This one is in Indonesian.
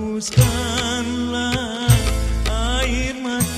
hapuskanlah air mata